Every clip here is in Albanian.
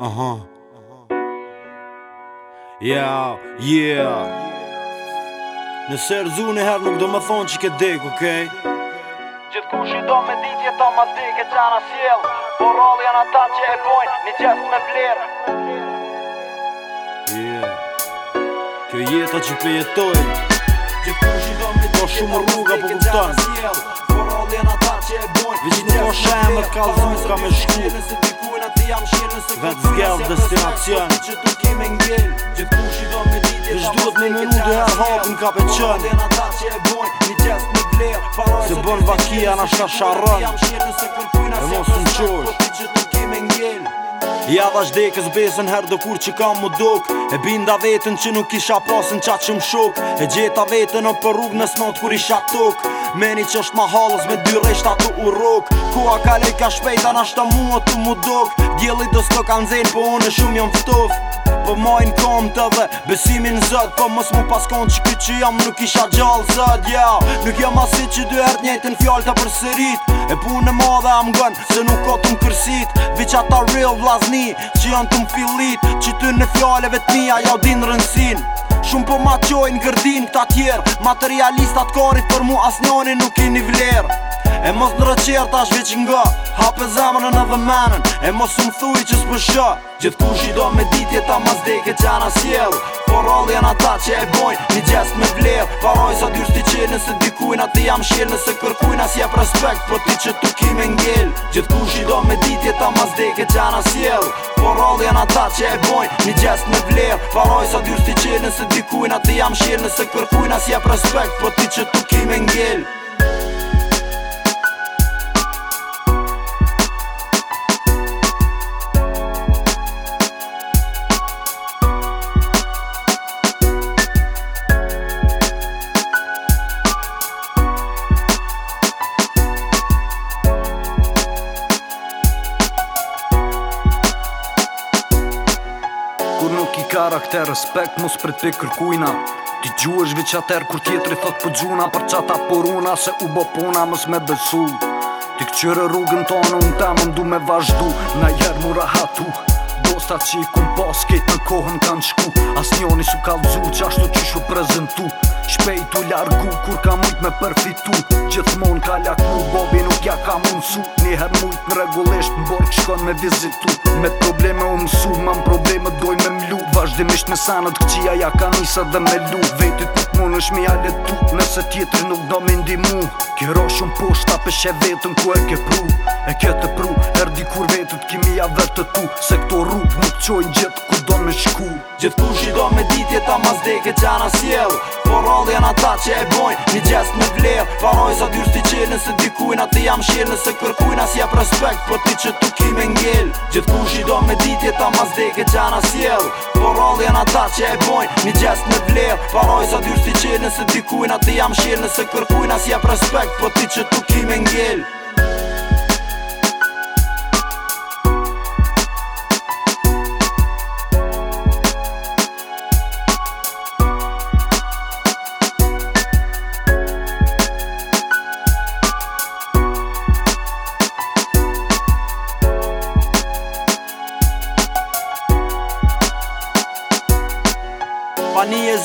Aha Yeah, yeah Nëse rëzu në herë nuk do më thonë që ke dek, okej? Okay? Gjithë kush i do me ditë ta ma dek e gjana s'jellë Por rol janë ata që e bojnë një gjithë me blerë Yeah Kjo jeta që pëjetoj Gjithë kush i do me ditë ta ma dek e gjana s'jellë Por rol janë ata që e bojnë një gjithë me blerë Vëgjit në po shemë të kalëzun ka me shku jam shirë nëse këtë Vetë zgjellë destinacion Që kime të me ditë Vesh duhet me mëru dhe e hapën ka pe qënë Dhe në ta që e bojnë Një një Se bën vakia në shka sharën Jam shirë nëse mos në qosh po Ja a vazhdekës besën her do kur që kam më dok E binda vetën që nuk isha pasën qatë që më shok E gjeta vetën o për rrugë në snot kur isha tok Meni që është ma halës me dy reshta të u rok Kua a kalej ka shpejta nashtë të mua të më dok Djeli do të kanë zenë po onë shumë jam fëtof po mojnë kom të dhe Besimin zët, po mos mu paskon që këtë që jam nuk isha gjallë zët ja. Jo. Nuk jam asi që dy ertë njëtën fjallë të përsërit E punë në ma am gënë, se nuk o të më kërsit Vic ata real vlazni, që janë të më fillit Që ty në fjalleve të mija, ja odinë rënsin Shumë po ma qojnë gërdin këta tjerë Materialistat karit për mu asnjoni nuk i një vlerë E mos në rëqer ta është nga Hape zamën në në dhe menën E mos unë thuj që s'pë shë Gjithë kush i do me ditje ta mas zdeke që anë asjel Por rollë janë ata që e bojnë Një gjest me vler Faroj sa dyrës ti qenë nëse dikujnë kujnë Ati jam shirë nëse kërkujnë Asi e prespekt për ti që tu kime ngell Gjithë kush i do me ditje ta mas zdeke që anë asjel Por rollë janë ata që e bojnë Një gjest me vler Faroj sa dyrës ti qenë nëse dikujnë kujnë jam shqenë nëse kërkujnë për ti që tu kime ngell Kur nuk i karakter, respekt mos për të kërkujna Ti gju është vit kur tjetëri thot për po gjuna Për qata për una, se u bo puna mës me besu Ti këqyre rrugën tonë, unë ta më ndu me vazhdu Na jërë më rahatu Dosta që i ku pas, kejtë në kohën kanë shku As njoni su ka vëzu, që ashtu që shu prezentu Shpejtu largu, kur ka mëjt me përfitu Gjithmon ka lakmu, bobi ja ka mund su her mujt në regullesht në borë qëkon me vizitu Me probleme o mësu, ma më probleme doj me mlu Vashdimisht me sanët këqia ja ka nisa dhe me lu Vetit nuk mund është me aletu nëse tjetër nuk do me ndimu Kero Kjero shumë po shta pëshe vetën ku e ke pru E ke të pru, erdi kur vetët kimi ja vërtë të tu Se këto rrugë nuk qojnë gjithë ku me shku Gjithku shi do me ditje ta ma zdeke qa në sjell Por rallë janë ata që e bojnë një gjest me vlev Faroj sa dyrës ti qenë nëse ti kujnë ati jam shenë Nëse kërkujnë asja prospekt për ti që tu kime ngell Gjithku shi do me ditje ta ma zdeke qa në sjell Por rallë janë ata që e bojnë një gjest me vlev Faroj sa dyrës ti qenë nëse ti kujnë ati jam shenë Nëse kërkujnë asja prospekt për ti që tu kime ngell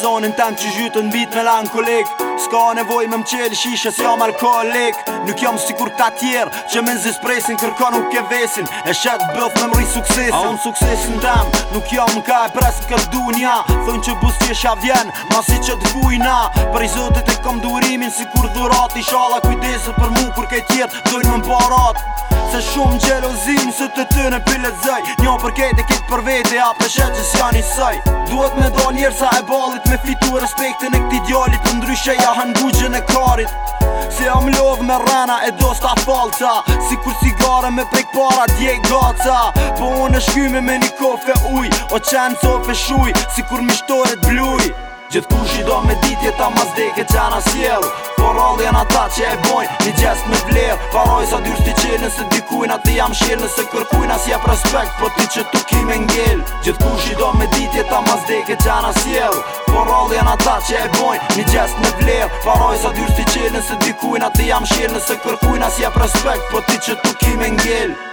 zonin tem që gjytë në bitë me lan kolik Ska nevoj me mqeli shishe si jam alkoholik Nuk jam si kur ta tjerë që me nëzis presin Kërka nuk e vesin e shetë bëth me mri suksesin A unë suksesin tem nuk jam ka e pres në këtë dunja Thojnë që bus që isha ma si që të Për i zotit e kom durimin si kur dhurat Ishala kujdesit për mu kur ke tjerë dojnë më mparat Se shumë gjelozim se të të në pilet zëj Njo për kete kitë për vete a për shetë që s'ja një sëj Duhet me do njerë sa e balit me fitu respektin e këti djallit po Ndryshe ja hanë bugjën e karit Se jam lodh me rena e do s'ta falca Si kur sigare me prek para dje gaca Po unë shkyme me një kofe uj O qenë cofe shuj Si kur mishtore t'bluj Gjithë kush i do me ditje ta ma zdeke qa në sielu Por all jena ta që e bojnë një gjest me vlerë Paroj sa dyrës ti qenë nëse di kujna jam shirë Nëse kërkujna si e prespekt po ti që tu ki me Gjithë kush i do me ditje ta ma zdeke qa në sielu Por all jena ta që e bojnë një gjest me vlerë Paroj sa dyrës ti qenë nëse di kujna jam shirë Nëse kërkujna si e prespekt po ti që tu ki me